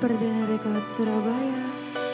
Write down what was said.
Perdana Record Surabaya.